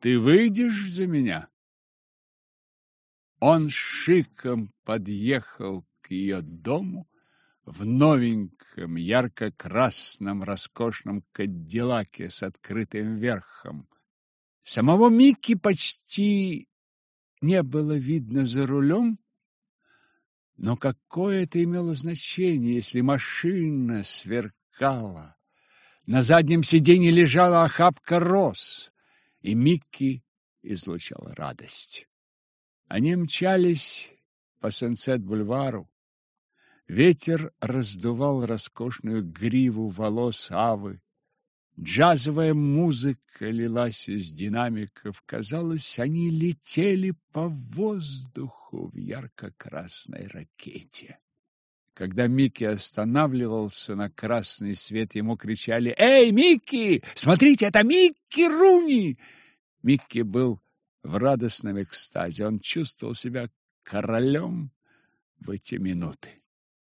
Ты выйдешь за меня? Он шиком подъехал к ее дому в новеньком ярко-красном роскошном кадиллаке с открытым верхом. Самого Микки почти не было видно за рулем, но какое это имело значение, если машина сверкала? На заднем сиденье лежала охапка роз, и Микки излучал радость. Они мчались по Сенсет-бульвару. Ветер раздувал роскошную гриву волос Авы. Джазовая музыка лилась из динамиков. Казалось, они летели по воздуху в ярко-красной ракете. Когда Микки останавливался на красный свет, ему кричали «Эй, Микки! Смотрите, это Микки Руни!» Микки был в радостном экстазе. Он чувствовал себя королем в эти минуты.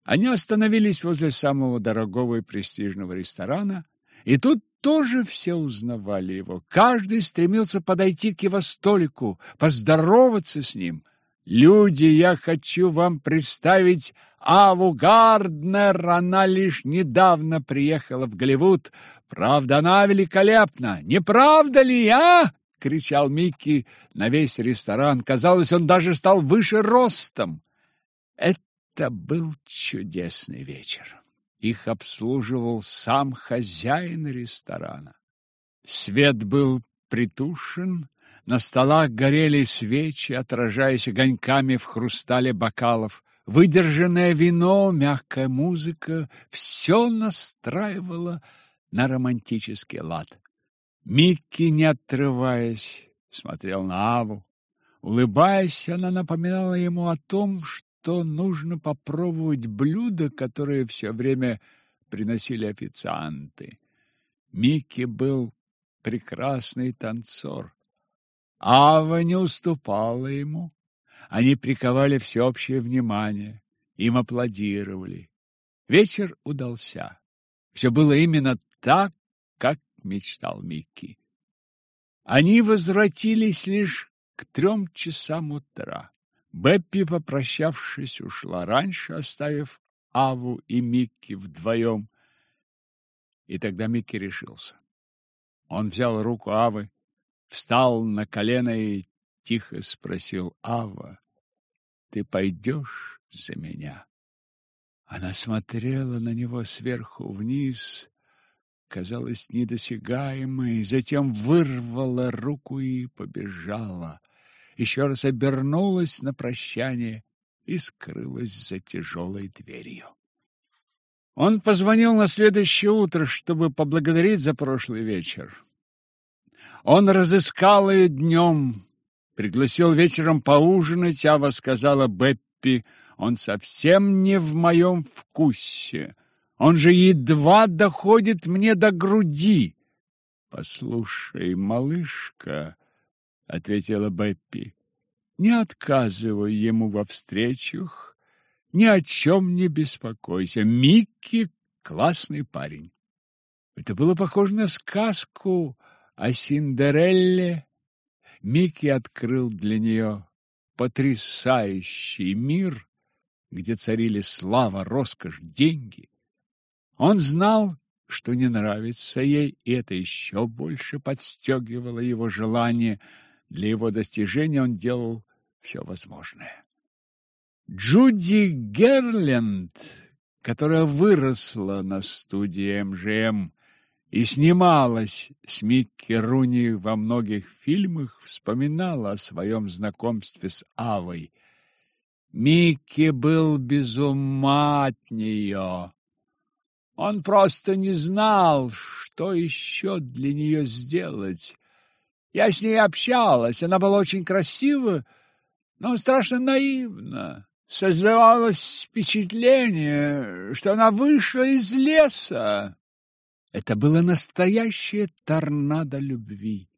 Они остановились возле самого дорогого и престижного ресторана, и тут тоже все узнавали его. Каждый стремился подойти к его столику, поздороваться с ним. «Люди, я хочу вам представить Аву Гарднер. Она лишь недавно приехала в Голливуд. Правда, она великолепна. Не правда ли, а?» — кричал Микки на весь ресторан. Казалось, он даже стал выше ростом. Это был чудесный вечер. Их обслуживал сам хозяин ресторана. Свет был притушен, на столах горели свечи, отражаясь огоньками в хрустале бокалов. Выдержанное вино, мягкая музыка — все настраивало на романтический лад. Микки, не отрываясь, смотрел на Аву. Улыбаясь, она напоминала ему о том, что то нужно попробовать блюда, которые все время приносили официанты. Микки был прекрасный танцор. Ава не уступала ему. Они приковали всеобщее внимание, им аплодировали. Вечер удался. Все было именно так, как мечтал Микки. Они возвратились лишь к трем часам утра. Беппи, попрощавшись, ушла раньше, оставив Аву и Микки вдвоем. И тогда Микки решился. Он взял руку Авы, встал на колено и тихо спросил Ава, «Ты пойдешь за меня?» Она смотрела на него сверху вниз, казалось недосягаемой, затем вырвала руку и побежала еще раз обернулась на прощание и скрылась за тяжелой дверью. Он позвонил на следующее утро, чтобы поблагодарить за прошлый вечер. Он разыскал ее днем, пригласил вечером поужинать, Ава сказала Беппи, он совсем не в моем вкусе. Он же едва доходит мне до груди. Послушай, малышка, ответила Беппи. Не отказывай ему во встречах, ни о чем не беспокойся. Микки классный парень. Это было похоже на сказку о Синдерелле. Микки открыл для нее потрясающий мир, где царили слава, роскошь, деньги. Он знал, что не нравится ей, и это еще больше подстегивало его желание – для его достижения он делал все возможное. Джуди Герленд, которая выросла на студии МЖМ и снималась с Микки Руни во многих фильмах, вспоминала о своем знакомстве с Авой. Микки был без ума от нее. Он просто не знал, что еще для нее сделать. Я с ней общалась, она была очень красива, но страшно наивна. Создавалось впечатление, что она вышла из леса. Это было настоящее торнадо любви.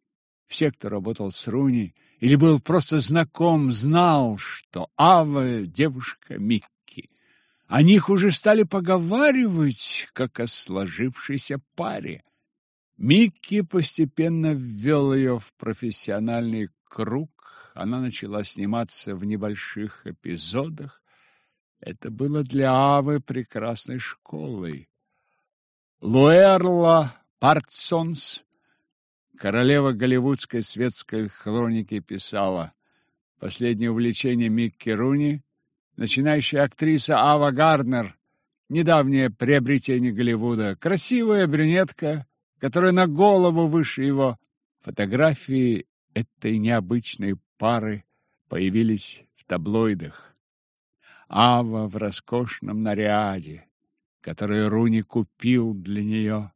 Все, кто работал с Руни или был просто знаком, знал, что Ава — девушка Микки. О них уже стали поговаривать, как о сложившейся паре. Микки постепенно ввел ее в профессиональный круг. Она начала сниматься в небольших эпизодах. Это было для Авы прекрасной школой. Луэрла Партсонс, королева голливудской светской хроники, писала «Последнее увлечение Микки Руни, начинающая актриса Ава Гарднер, недавнее приобретение Голливуда, красивая брюнетка, которая на голову выше его. Фотографии этой необычной пары появились в таблоидах. Ава в роскошном наряде, который Руни купил для нее,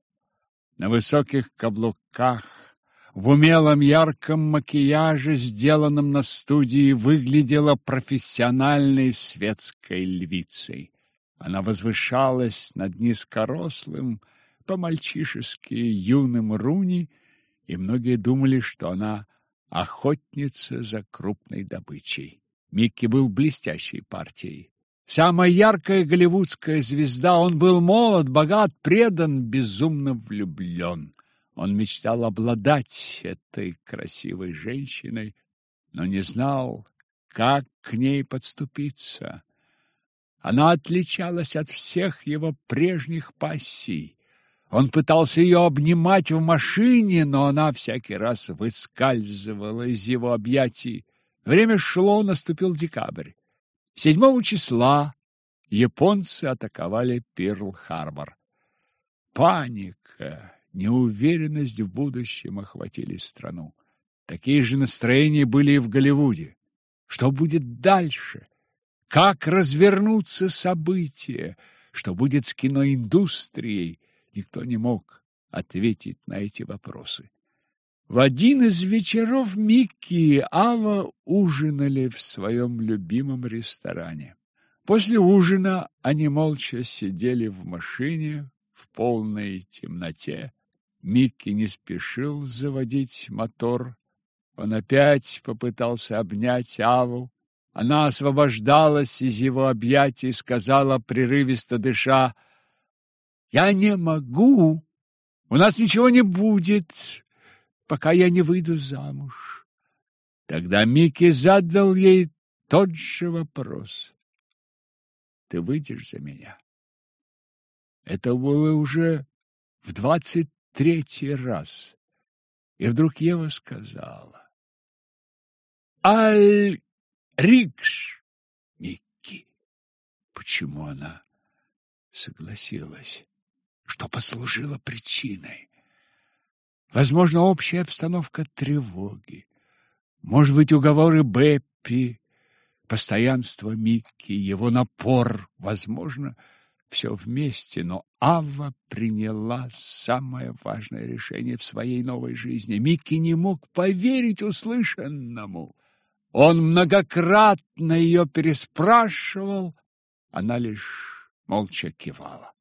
на высоких каблуках, в умелом ярком макияже, сделанном на студии, выглядела профессиональной светской львицей. Она возвышалась над низкорослым, по-мальчишески юным Руни, и многие думали, что она охотница за крупной добычей. Микки был блестящей партией. Самая яркая голливудская звезда, он был молод, богат, предан, безумно влюблен. Он мечтал обладать этой красивой женщиной, но не знал, как к ней подступиться. Она отличалась от всех его прежних пассий. Он пытался ее обнимать в машине, но она всякий раз выскальзывала из его объятий. Время шло, наступил декабрь. Седьмого числа японцы атаковали Перл-Харбор. Паника, неуверенность в будущем охватили страну. Такие же настроения были и в Голливуде. Что будет дальше? Как развернутся события? Что будет с киноиндустрией? Никто не мог ответить на эти вопросы. В один из вечеров Микки и Ава ужинали в своем любимом ресторане. После ужина они молча сидели в машине в полной темноте. Микки не спешил заводить мотор. Он опять попытался обнять Аву. Она освобождалась из его объятий и сказала, прерывисто дыша, «Я не могу, у нас ничего не будет, пока я не выйду замуж. Тогда Микки задал ей тот же вопрос. Ты выйдешь за меня? Это было уже в двадцать третий раз. И вдруг Ева сказала. Аль Рикш, Микки. Почему она согласилась? Что послужило причиной? Возможно, общая обстановка тревоги. Может быть, уговоры Беппи, постоянство Микки, его напор. Возможно, все вместе, но Ава приняла самое важное решение в своей новой жизни. Микки не мог поверить услышанному. Он многократно ее переспрашивал, она лишь молча кивала.